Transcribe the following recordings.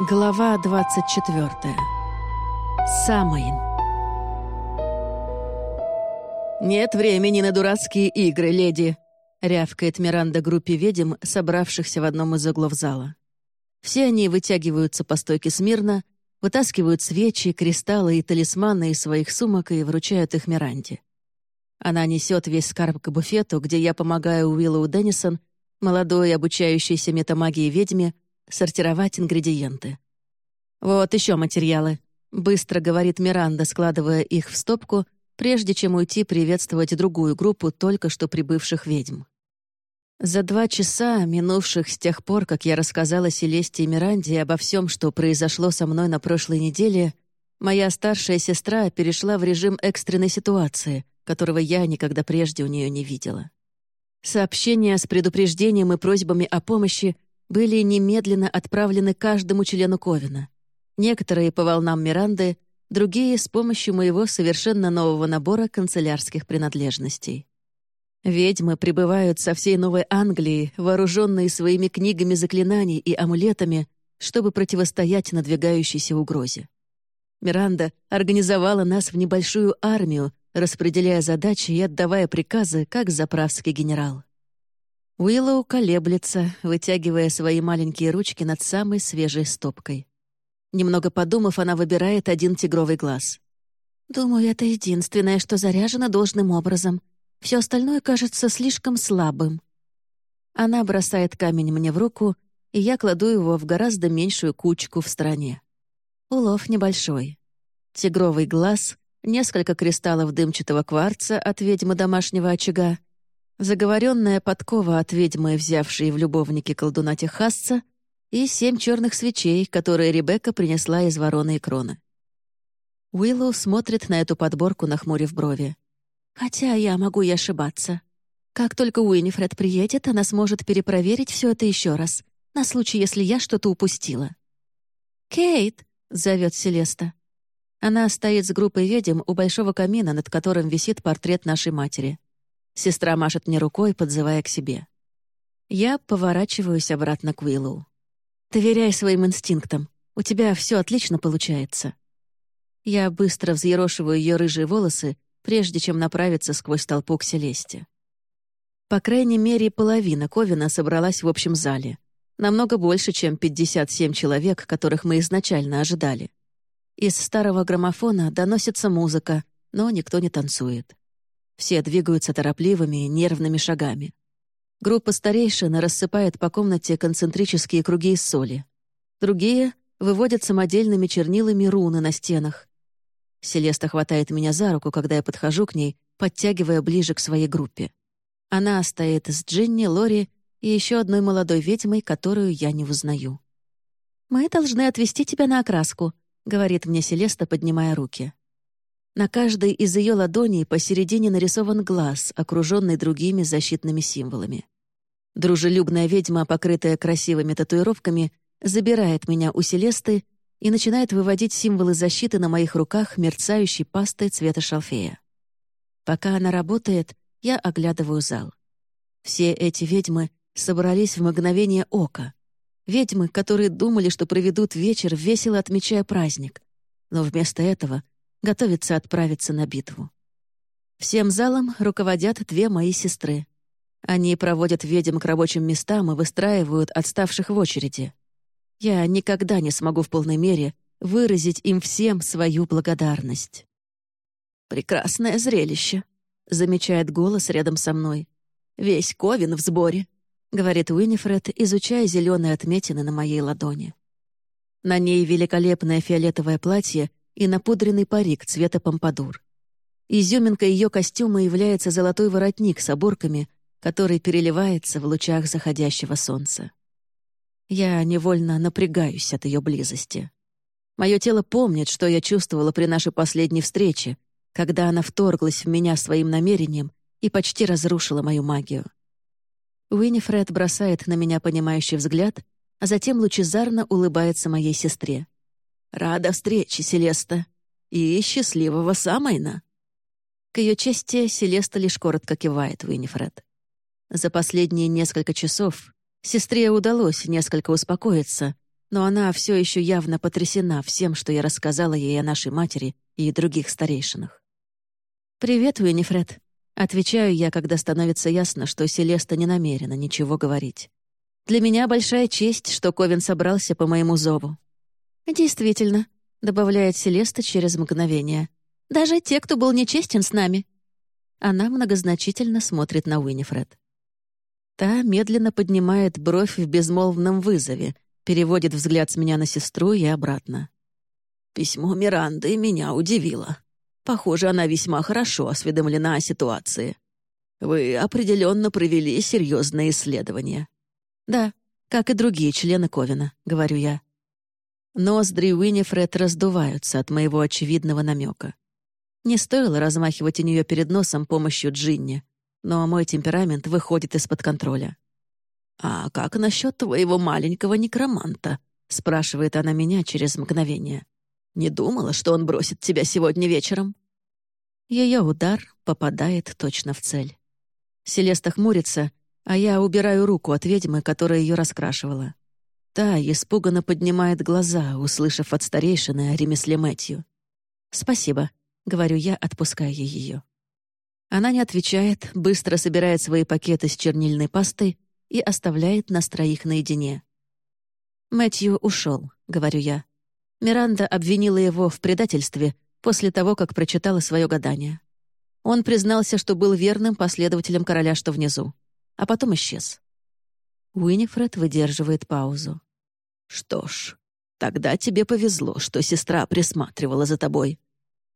Глава 24. Самайн. «Нет времени на дурацкие игры, леди!» — рявкает Миранда группе ведьм, собравшихся в одном из углов зала. Все они вытягиваются по стойке смирно, вытаскивают свечи, кристаллы и талисманы из своих сумок и вручают их Миранде. Она несет весь скарб к буфету, где я помогаю Уиллоу Деннисон, молодой обучающейся метамагии ведьме, сортировать ингредиенты. «Вот еще материалы», — быстро говорит Миранда, складывая их в стопку, прежде чем уйти приветствовать другую группу только что прибывших ведьм. За два часа, минувших с тех пор, как я рассказала Селесте и Миранде обо всем, что произошло со мной на прошлой неделе, моя старшая сестра перешла в режим экстренной ситуации, которого я никогда прежде у нее не видела. Сообщения с предупреждением и просьбами о помощи были немедленно отправлены каждому члену Ковина. Некоторые по волнам Миранды, другие — с помощью моего совершенно нового набора канцелярских принадлежностей. Ведьмы прибывают со всей Новой Англии, вооруженные своими книгами заклинаний и амулетами, чтобы противостоять надвигающейся угрозе. Миранда организовала нас в небольшую армию, распределяя задачи и отдавая приказы, как заправский генерал. Уиллоу колеблется, вытягивая свои маленькие ручки над самой свежей стопкой. Немного подумав, она выбирает один тигровый глаз. «Думаю, это единственное, что заряжено должным образом. Все остальное кажется слишком слабым». Она бросает камень мне в руку, и я кладу его в гораздо меньшую кучку в стороне. Улов небольшой. Тигровый глаз, несколько кристаллов дымчатого кварца от ведьмы домашнего очага, заговоренная подкова от ведьмы, взявшей в любовники колдуна Техасца, и семь черных свечей, которые Ребекка принесла из вороны и кроны. Уиллоу смотрит на эту подборку, нахмурив брови. «Хотя я могу и ошибаться. Как только Уинифред приедет, она сможет перепроверить все это еще раз, на случай, если я что-то упустила». «Кейт!» — зовет Селеста. Она стоит с группой ведьм у большого камина, над которым висит портрет нашей матери. Сестра машет мне рукой, подзывая к себе. Я поворачиваюсь обратно к Уиллу. «Доверяй своим инстинктам. У тебя все отлично получается». Я быстро взъерошиваю ее рыжие волосы, прежде чем направиться сквозь толпу к Селесте. По крайней мере, половина Ковина собралась в общем зале. Намного больше, чем 57 человек, которых мы изначально ожидали. Из старого граммофона доносится музыка, но никто не танцует. Все двигаются торопливыми, нервными шагами. Группа старейшин рассыпает по комнате концентрические круги из соли. Другие выводят самодельными чернилами руны на стенах. Селеста хватает меня за руку, когда я подхожу к ней, подтягивая ближе к своей группе. Она стоит с Джинни, Лори и еще одной молодой ведьмой, которую я не узнаю. «Мы должны отвезти тебя на окраску», — говорит мне Селеста, поднимая руки. На каждой из ее ладоней посередине нарисован глаз, окруженный другими защитными символами. Дружелюбная ведьма, покрытая красивыми татуировками, забирает меня у Селесты и начинает выводить символы защиты на моих руках мерцающей пастой цвета шалфея. Пока она работает, я оглядываю зал. Все эти ведьмы собрались в мгновение ока. Ведьмы, которые думали, что проведут вечер, весело отмечая праздник. Но вместо этого готовится отправиться на битву. Всем залом руководят две мои сестры. Они проводят ведьм к рабочим местам и выстраивают отставших в очереди. Я никогда не смогу в полной мере выразить им всем свою благодарность. «Прекрасное зрелище», — замечает голос рядом со мной. «Весь Ковен в сборе», — говорит Уинифред, изучая зеленые отметины на моей ладони. На ней великолепное фиолетовое платье и напудренный парик цвета помпадур. Изюминкой ее костюма является золотой воротник с оборками, который переливается в лучах заходящего солнца. Я невольно напрягаюсь от ее близости. Мое тело помнит, что я чувствовала при нашей последней встрече, когда она вторглась в меня своим намерением и почти разрушила мою магию. Уинифред бросает на меня понимающий взгляд, а затем лучезарно улыбается моей сестре. «Рада встрече, Селеста. И счастливого Самайна». К ее чести Селеста лишь коротко кивает Уинифред. За последние несколько часов сестре удалось несколько успокоиться, но она все еще явно потрясена всем, что я рассказала ей о нашей матери и других старейшинах. «Привет, Уинифред», — отвечаю я, когда становится ясно, что Селеста не намерена ничего говорить. «Для меня большая честь, что Ковен собрался по моему зову». «Действительно», — добавляет Селеста через мгновение. «Даже те, кто был нечестен с нами». Она многозначительно смотрит на Уинифред. Та медленно поднимает бровь в безмолвном вызове, переводит взгляд с меня на сестру и обратно. «Письмо Миранды меня удивило. Похоже, она весьма хорошо осведомлена о ситуации. Вы определенно провели серьезное исследование». «Да, как и другие члены Ковина», — говорю я. Ноздри Уинифред раздуваются от моего очевидного намека. Не стоило размахивать у нее перед носом помощью Джинни но мой темперамент выходит из-под контроля. «А как насчет твоего маленького некроманта?» — спрашивает она меня через мгновение. «Не думала, что он бросит тебя сегодня вечером?» Ее удар попадает точно в цель. Селеста хмурится, а я убираю руку от ведьмы, которая ее раскрашивала. Та испуганно поднимает глаза, услышав от старейшины о ремесле Мэтью. «Спасибо», — говорю я, отпуская ее. Она не отвечает, быстро собирает свои пакеты с чернильной пастой и оставляет нас троих наедине. «Мэтью ушел», — говорю я. Миранда обвинила его в предательстве после того, как прочитала свое гадание. Он признался, что был верным последователем короля, что внизу, а потом исчез. Уинифред выдерживает паузу. «Что ж, тогда тебе повезло, что сестра присматривала за тобой.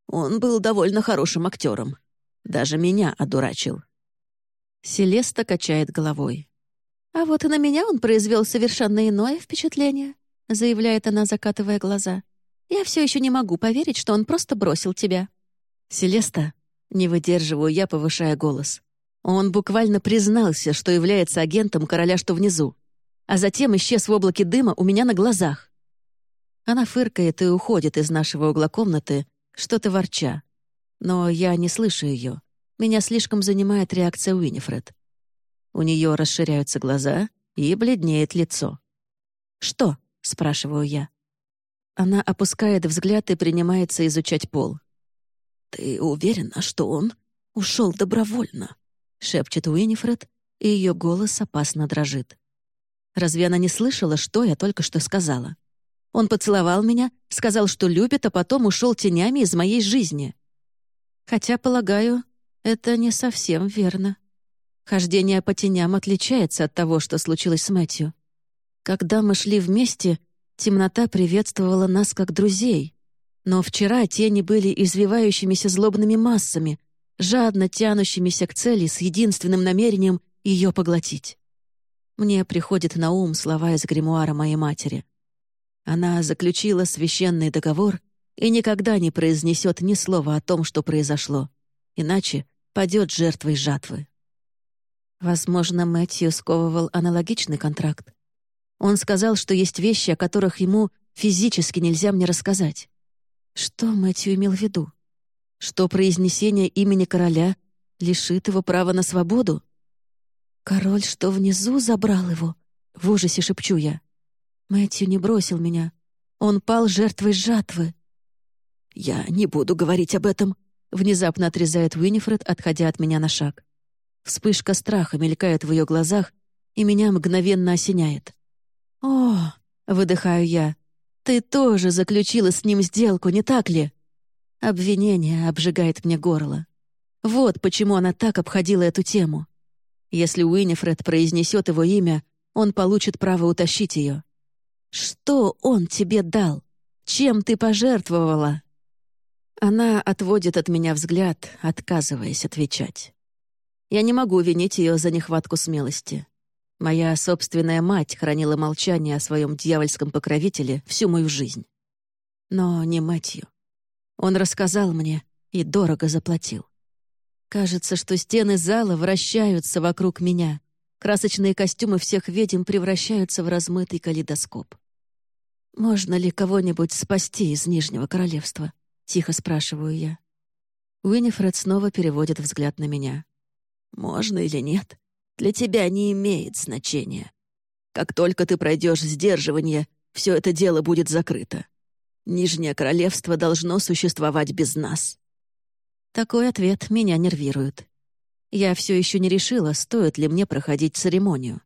Он был довольно хорошим актером, даже меня одурачил. Селеста качает головой. «А вот и на меня он произвел совершенно иное впечатление», заявляет она, закатывая глаза. «Я все еще не могу поверить, что он просто бросил тебя». «Селеста», не выдерживаю я, повышая голос. Он буквально признался, что является агентом короля, что внизу, а затем исчез в облаке дыма у меня на глазах. Она фыркает и уходит из нашего угла комнаты, что-то ворча, но я не слышу ее. Меня слишком занимает реакция Уинифред. У нее расширяются глаза и бледнеет лицо. «Что?» — спрашиваю я. Она опускает взгляд и принимается изучать пол. «Ты уверена, что он ушел добровольно?» — шепчет Уинифред, и ее голос опасно дрожит. Разве она не слышала, что я только что сказала? Он поцеловал меня, сказал, что любит, а потом ушел тенями из моей жизни. Хотя, полагаю, это не совсем верно. Хождение по теням отличается от того, что случилось с Мэтью. Когда мы шли вместе, темнота приветствовала нас как друзей. Но вчера тени были извивающимися злобными массами, жадно тянущимися к цели с единственным намерением ее поглотить. Мне приходит на ум слова из гримуара моей матери. Она заключила священный договор и никогда не произнесет ни слова о том, что произошло, иначе падет жертвой жатвы. Возможно, Мэтью сковывал аналогичный контракт. Он сказал, что есть вещи, о которых ему физически нельзя мне рассказать. Что Мэтью имел в виду? Что произнесение имени короля лишит его права на свободу? Король что внизу забрал его? В ужасе шепчу я. Мэтью не бросил меня. Он пал жертвой жатвы. «Я не буду говорить об этом», — внезапно отрезает Уинифред, отходя от меня на шаг. Вспышка страха мелькает в ее глазах, и меня мгновенно осеняет. «О!» — выдыхаю я. «Ты тоже заключила с ним сделку, не так ли?» Обвинение обжигает мне горло. Вот почему она так обходила эту тему. Если Уинифред произнесет его имя, он получит право утащить ее. «Что он тебе дал? Чем ты пожертвовала?» Она отводит от меня взгляд, отказываясь отвечать. Я не могу винить ее за нехватку смелости. Моя собственная мать хранила молчание о своем дьявольском покровителе всю мою жизнь. Но не Мэтью. Он рассказал мне и дорого заплатил. Кажется, что стены зала вращаются вокруг меня. Красочные костюмы всех ведьм превращаются в размытый калейдоскоп. Можно ли кого-нибудь спасти из Нижнего Королевства? — тихо спрашиваю я. Уинифред снова переводит взгляд на меня. «Можно или нет, для тебя не имеет значения. Как только ты пройдешь сдерживание, все это дело будет закрыто. Нижнее королевство должно существовать без нас». Такой ответ меня нервирует. Я все еще не решила, стоит ли мне проходить церемонию.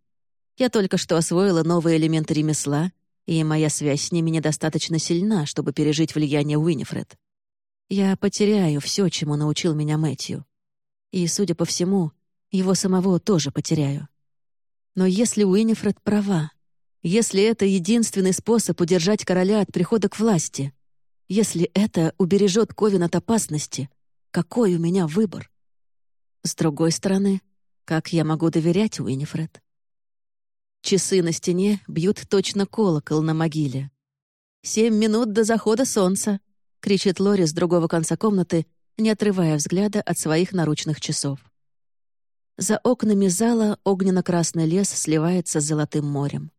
Я только что освоила новые элементы ремесла, и моя связь с ними недостаточно сильна, чтобы пережить влияние Уинифред. Я потеряю все, чему научил меня Мэтью. И, судя по всему, его самого тоже потеряю. Но если Уинифред права, если это единственный способ удержать короля от прихода к власти, если это убережет Ковен от опасности, какой у меня выбор? С другой стороны, как я могу доверять Уинифред? Часы на стене бьют точно колокол на могиле. «Семь минут до захода солнца!» — кричит Лори с другого конца комнаты, не отрывая взгляда от своих наручных часов. За окнами зала огненно-красный лес сливается с золотым морем.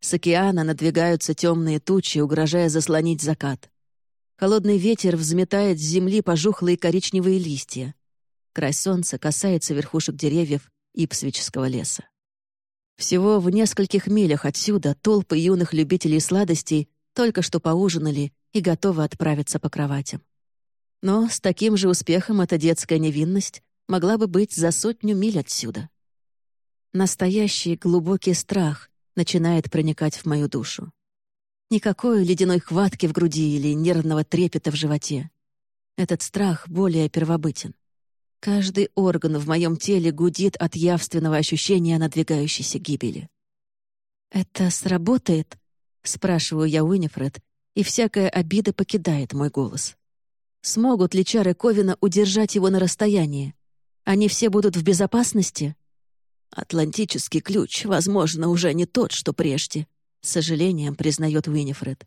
С океана надвигаются темные тучи, угрожая заслонить закат. Холодный ветер взметает с земли пожухлые коричневые листья. Край солнца касается верхушек деревьев Ипсвического леса. Всего в нескольких милях отсюда толпы юных любителей сладостей только что поужинали и готовы отправиться по кроватям. Но с таким же успехом эта детская невинность могла бы быть за сотню миль отсюда. Настоящий глубокий страх начинает проникать в мою душу. Никакой ледяной хватки в груди или нервного трепета в животе. Этот страх более первобытен. Каждый орган в моем теле гудит от явственного ощущения надвигающейся гибели. «Это сработает?» — спрашиваю я Уинифред, и всякая обида покидает мой голос. Смогут ли чары Ковина удержать его на расстоянии? Они все будут в безопасности? Атлантический ключ, возможно, уже не тот, что прежде, с сожалением признает Уинифред.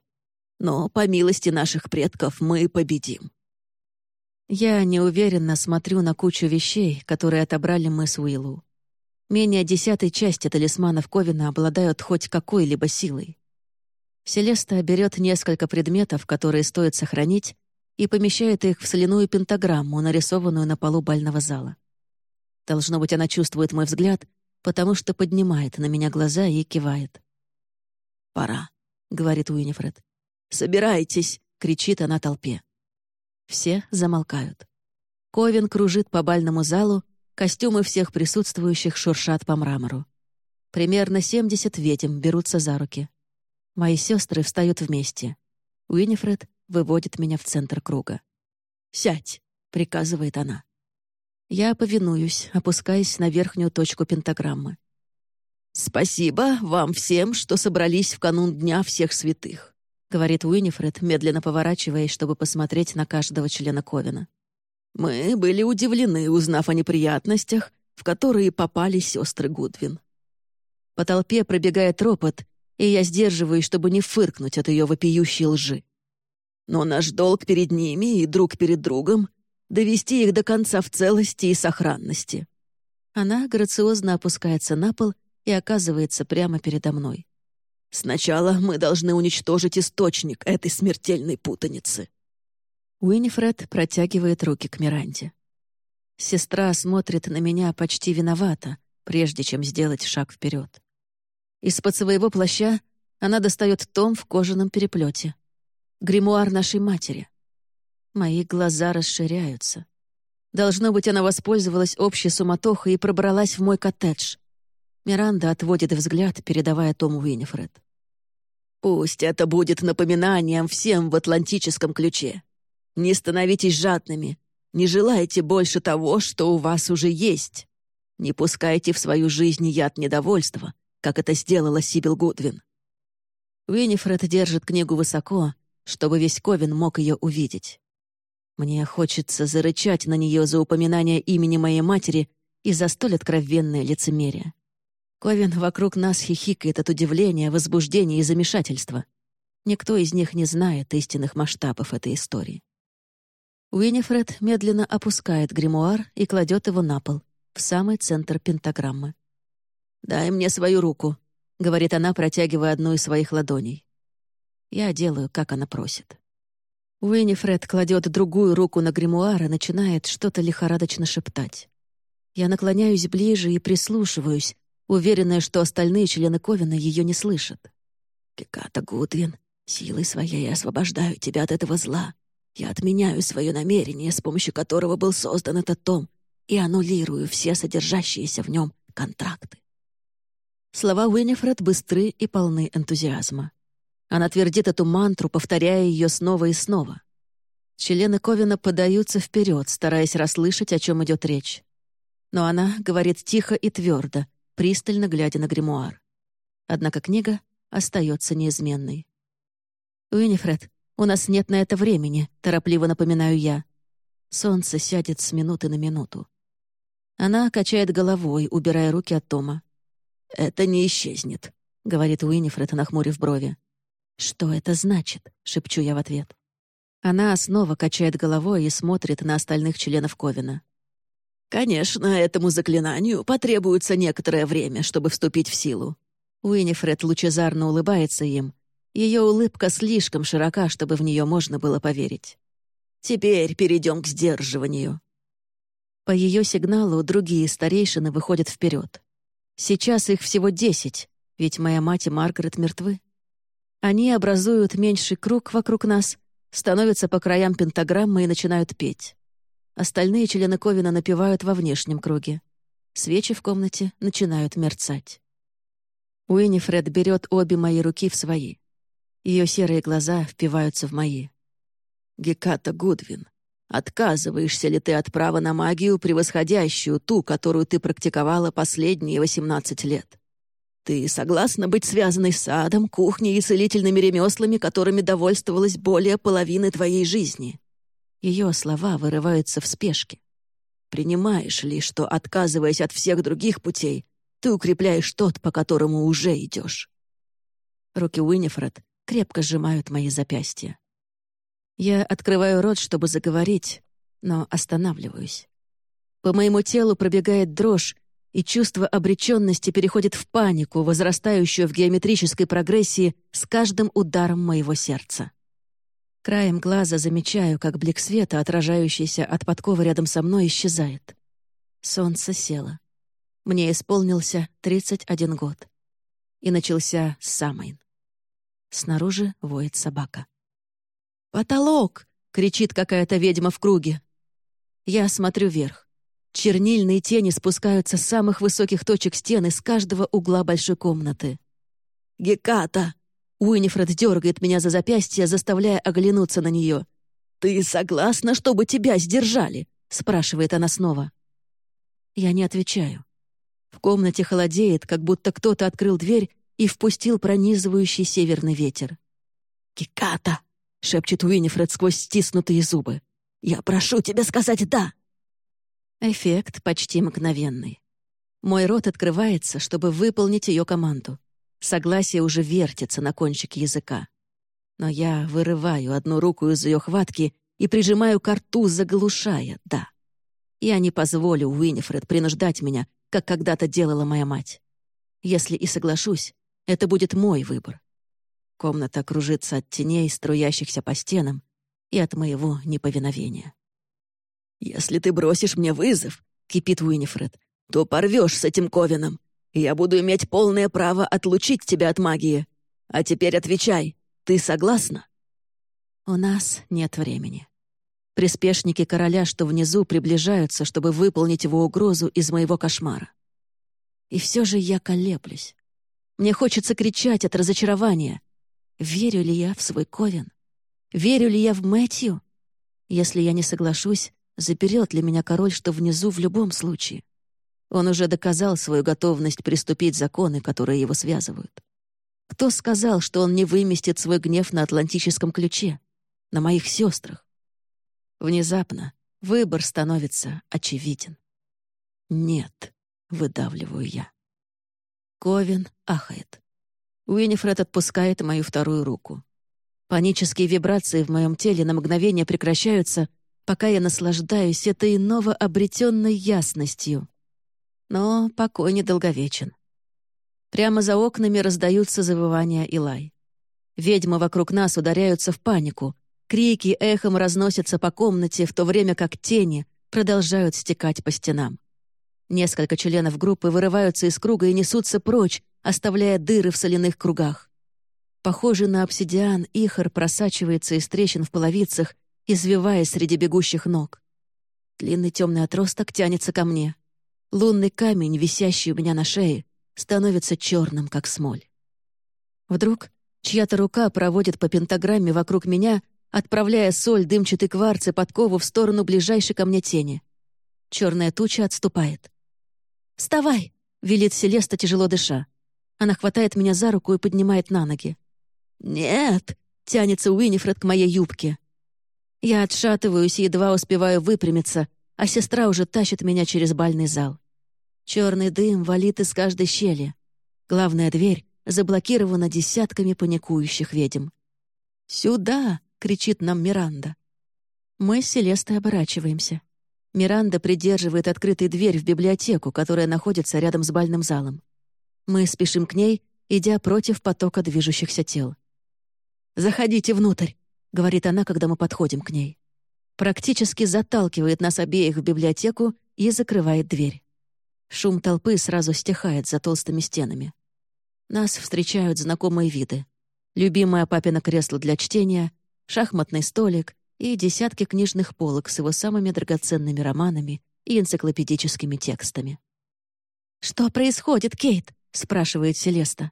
Но, по милости наших предков, мы победим. Я неуверенно смотрю на кучу вещей, которые отобрали мы с Уиллу. Менее десятой части талисманов Ковина обладают хоть какой-либо силой. Селеста берет несколько предметов, которые стоит сохранить, и помещает их в соляную пентаграмму, нарисованную на полу бального зала. Должно быть, она чувствует мой взгляд, потому что поднимает на меня глаза и кивает. «Пора», — говорит Уинифред. «Собирайтесь!» — кричит она толпе. Все замолкают. Ковен кружит по бальному залу, костюмы всех присутствующих шуршат по мрамору. Примерно 70 ведьм берутся за руки. Мои сестры встают вместе. Уинифред выводит меня в центр круга. «Сядь!» — приказывает она. Я повинуюсь, опускаясь на верхнюю точку пентаграммы. «Спасибо вам всем, что собрались в канун Дня всех святых», говорит Уинифред, медленно поворачиваясь, чтобы посмотреть на каждого члена Ковина. «Мы были удивлены, узнав о неприятностях, в которые попали сестры Гудвин». По толпе пробегает ропот, и я сдерживаюсь, чтобы не фыркнуть от ее вопиющей лжи. Но наш долг перед ними и друг перед другом довести их до конца в целости и сохранности. Она грациозно опускается на пол и оказывается прямо передо мной. Сначала мы должны уничтожить источник этой смертельной путаницы. Уинифред протягивает руки к Миранде. Сестра смотрит на меня почти виновата, прежде чем сделать шаг вперед. Из-под своего плаща она достает том в кожаном переплете. Гримуар нашей матери. Мои глаза расширяются. Должно быть, она воспользовалась общей суматохой и пробралась в мой коттедж. Миранда отводит взгляд, передавая Тому Уинифред. «Пусть это будет напоминанием всем в атлантическом ключе. Не становитесь жадными, не желайте больше того, что у вас уже есть. Не пускайте в свою жизнь яд недовольства, как это сделала Сибил Гудвин». Уинифред держит книгу высоко, чтобы весь Ковен мог ее увидеть. Мне хочется зарычать на нее за упоминание имени моей матери и за столь откровенное лицемерие. Ковен вокруг нас хихикает от удивления, возбуждения и замешательства. Никто из них не знает истинных масштабов этой истории. Уинифред медленно опускает гримуар и кладет его на пол, в самый центр пентаграммы. «Дай мне свою руку», — говорит она, протягивая одну из своих ладоней. Я делаю, как она просит. Уиннифред кладет другую руку на гримуар и начинает что-то лихорадочно шептать. Я наклоняюсь ближе и прислушиваюсь, уверенная, что остальные члены Ковина ее не слышат. Геката Гудвин, силой своей освобождаю тебя от этого зла. Я отменяю свое намерение, с помощью которого был создан этот том, и аннулирую все содержащиеся в нем контракты. Слова Уиннифред быстры и полны энтузиазма. Она твердит эту мантру, повторяя ее снова и снова. Члены Ковина подаются вперед, стараясь расслышать, о чем идет речь. Но она говорит тихо и твердо, пристально глядя на гримуар. Однако книга остается неизменной. «Уиннифред, у нас нет на это времени», — торопливо напоминаю я. Солнце сядет с минуты на минуту. Она качает головой, убирая руки от Тома. «Это не исчезнет», — говорит Уиннифред, нахмурив брови. «Что это значит?» — шепчу я в ответ. Она снова качает головой и смотрит на остальных членов Ковина. «Конечно, этому заклинанию потребуется некоторое время, чтобы вступить в силу». Уиннифред лучезарно улыбается им. Ее улыбка слишком широка, чтобы в нее можно было поверить. «Теперь перейдем к сдерживанию». По ее сигналу другие старейшины выходят вперед. Сейчас их всего десять, ведь моя мать и Маргарет мертвы. Они образуют меньший круг вокруг нас, становятся по краям пентаграммы и начинают петь. Остальные члены Ковина напевают во внешнем круге. Свечи в комнате начинают мерцать. Уиннифред берет обе мои руки в свои. Ее серые глаза впиваются в мои. «Геката Гудвин, Отказываешься ли ты от права на магию, превосходящую ту, которую ты практиковала последние 18 лет? Ты согласна быть связанной с садом, кухней и целительными ремеслами, которыми довольствовалась более половины твоей жизни?» Ее слова вырываются в спешке. «Принимаешь ли, что, отказываясь от всех других путей, ты укрепляешь тот, по которому уже идешь?» Руки Уиннифред крепко сжимают мои запястья. Я открываю рот, чтобы заговорить, но останавливаюсь. По моему телу пробегает дрожь, и чувство обреченности переходит в панику, возрастающую в геометрической прогрессии с каждым ударом моего сердца. Краем глаза замечаю, как блик света, отражающийся от подковы рядом со мной, исчезает. Солнце село. Мне исполнился 31 год. И начался Самайн. Снаружи воет собака. «Потолок!» — кричит какая-то ведьма в круге. Я смотрю вверх. Чернильные тени спускаются с самых высоких точек стены с каждого угла большой комнаты. «Геката!» Уинифред дергает меня за запястье, заставляя оглянуться на нее. «Ты согласна, чтобы тебя сдержали?» — спрашивает она снова. Я не отвечаю. В комнате холодеет, как будто кто-то открыл дверь и впустил пронизывающий северный ветер. «Геката!» — шепчет Уинифред сквозь стиснутые зубы. «Я прошу тебя сказать «да». Эффект почти мгновенный. Мой рот открывается, чтобы выполнить ее команду. Согласие уже вертится на кончике языка. Но я вырываю одну руку из ее хватки и прижимаю к рту, заглушая «да». Я не позволю Уинифред принуждать меня, как когда-то делала моя мать. Если и соглашусь, это будет мой выбор. Комната кружится от теней, струящихся по стенам, и от моего неповиновения. «Если ты бросишь мне вызов», — кипит Уинифред, «то порвешь с этим Ковином, я буду иметь полное право отлучить тебя от магии. А теперь отвечай, ты согласна?» «У нас нет времени». Приспешники короля, что внизу, приближаются, чтобы выполнить его угрозу из моего кошмара. И все же я колеблюсь. Мне хочется кричать от разочарования, Верю ли я в свой Ковен? Верю ли я в Мэтью? Если я не соглашусь, заперет ли меня король, что внизу в любом случае? Он уже доказал свою готовность приступить законы, которые его связывают. Кто сказал, что он не выместит свой гнев на атлантическом ключе, на моих сестрах? Внезапно выбор становится очевиден. «Нет», — выдавливаю я. Ковен ахает. Уинифред отпускает мою вторую руку. Панические вибрации в моем теле на мгновение прекращаются, пока я наслаждаюсь этой новообретенной ясностью. Но покой недолговечен. Прямо за окнами раздаются завывания и лай. Ведьмы вокруг нас ударяются в панику. Крики эхом разносятся по комнате, в то время как тени продолжают стекать по стенам. Несколько членов группы вырываются из круга и несутся прочь, оставляя дыры в соляных кругах. Похожий на обсидиан, ихор просачивается из трещин в половицах, извиваясь среди бегущих ног. Длинный темный отросток тянется ко мне. Лунный камень, висящий у меня на шее, становится черным, как смоль. Вдруг чья-то рука проводит по пентаграмме вокруг меня, отправляя соль, дымчатый кварц и подкову в сторону ближайшей ко мне тени. Черная туча отступает. «Вставай!» — велит Селеста, тяжело дыша. Она хватает меня за руку и поднимает на ноги. «Нет!» — тянется Уинифред к моей юбке. Я отшатываюсь и едва успеваю выпрямиться, а сестра уже тащит меня через бальный зал. Черный дым валит из каждой щели. Главная дверь заблокирована десятками паникующих ведьм. «Сюда!» — кричит нам Миранда. Мы с Селестой оборачиваемся. Миранда придерживает открытой дверь в библиотеку, которая находится рядом с бальным залом. Мы спешим к ней, идя против потока движущихся тел. «Заходите внутрь», — говорит она, когда мы подходим к ней. Практически заталкивает нас обеих в библиотеку и закрывает дверь. Шум толпы сразу стихает за толстыми стенами. Нас встречают знакомые виды. Любимое папино кресло для чтения, шахматный столик и десятки книжных полок с его самыми драгоценными романами и энциклопедическими текстами. «Что происходит, Кейт?» — спрашивает Селеста.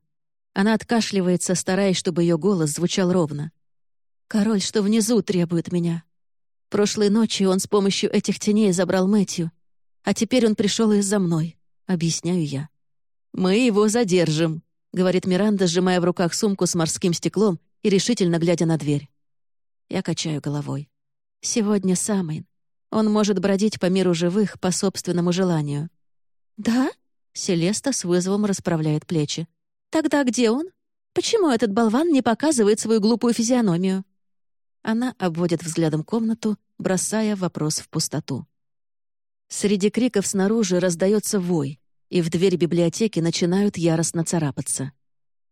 Она откашливается, стараясь, чтобы ее голос звучал ровно. «Король, что внизу, требует меня. Прошлой ночью он с помощью этих теней забрал Мэтью, а теперь он пришел из-за мной», — объясняю я. «Мы его задержим», — говорит Миранда, сжимая в руках сумку с морским стеклом и решительно глядя на дверь. Я качаю головой. «Сегодня Самайн. Он может бродить по миру живых по собственному желанию». «Да?» — Селеста с вызовом расправляет плечи. Тогда где он? Почему этот болван не показывает свою глупую физиономию? Она обводит взглядом комнату, бросая вопрос в пустоту. Среди криков снаружи раздается вой, и в дверь библиотеки начинают яростно царапаться.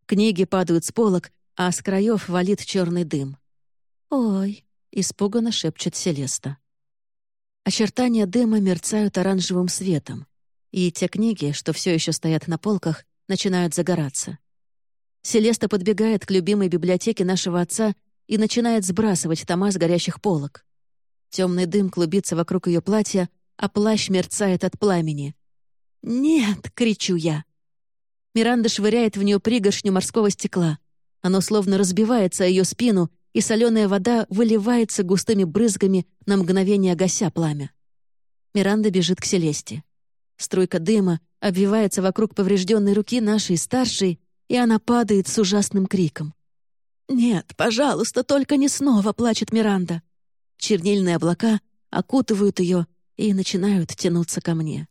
Книги падают с полок, а с краев валит черный дым. «Ой!» — испуганно шепчет Селеста. Очертания дыма мерцают оранжевым светом, и те книги, что все еще стоят на полках, начинают загораться. Селеста подбегает к любимой библиотеке нашего отца и начинает сбрасывать тома с горящих полок. Темный дым клубится вокруг ее платья, а плащ мерцает от пламени. «Нет!» — кричу я. Миранда швыряет в нее пригоршню морского стекла. Оно словно разбивается о ее спину, и соленая вода выливается густыми брызгами на мгновение гася пламя. Миранда бежит к Селесте. Струйка дыма обвивается вокруг поврежденной руки нашей старшей, и она падает с ужасным криком. «Нет, пожалуйста, только не снова!» — плачет Миранда. Чернильные облака окутывают ее и начинают тянуться ко мне.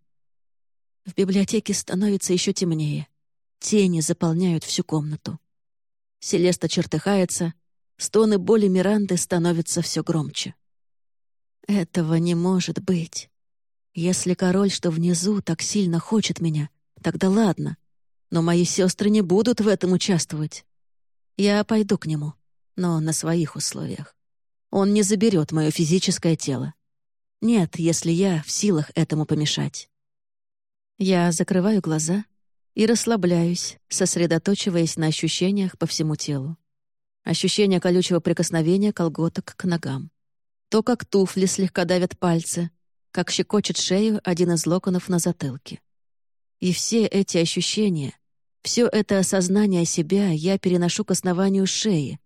В библиотеке становится еще темнее. Тени заполняют всю комнату. Селеста чертыхается, стоны боли Миранды становятся все громче. Этого не может быть. Если король, что внизу, так сильно хочет меня, тогда ладно. Но мои сестры не будут в этом участвовать. Я пойду к нему, но на своих условиях. Он не заберет мое физическое тело. Нет, если я в силах этому помешать. Я закрываю глаза и расслабляюсь, сосредоточиваясь на ощущениях по всему телу. Ощущение колючего прикосновения колготок к ногам. То, как туфли слегка давят пальцы, как щекочет шею один из локонов на затылке. И все эти ощущения, все это осознание себя я переношу к основанию шеи,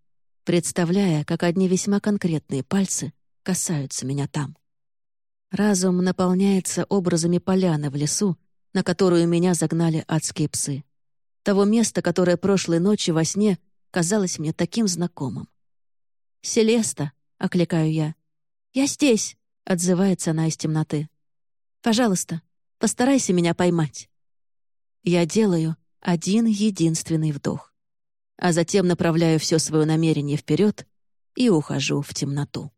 представляя, как одни весьма конкретные пальцы касаются меня там. Разум наполняется образами поляны в лесу, на которую меня загнали адские псы. Того места, которое прошлой ночью во сне казалось мне таким знакомым. «Селеста!» — окликаю я. «Я здесь!» — отзывается она из темноты. «Пожалуйста, постарайся меня поймать». Я делаю один единственный вдох, а затем направляю все свое намерение вперед и ухожу в темноту.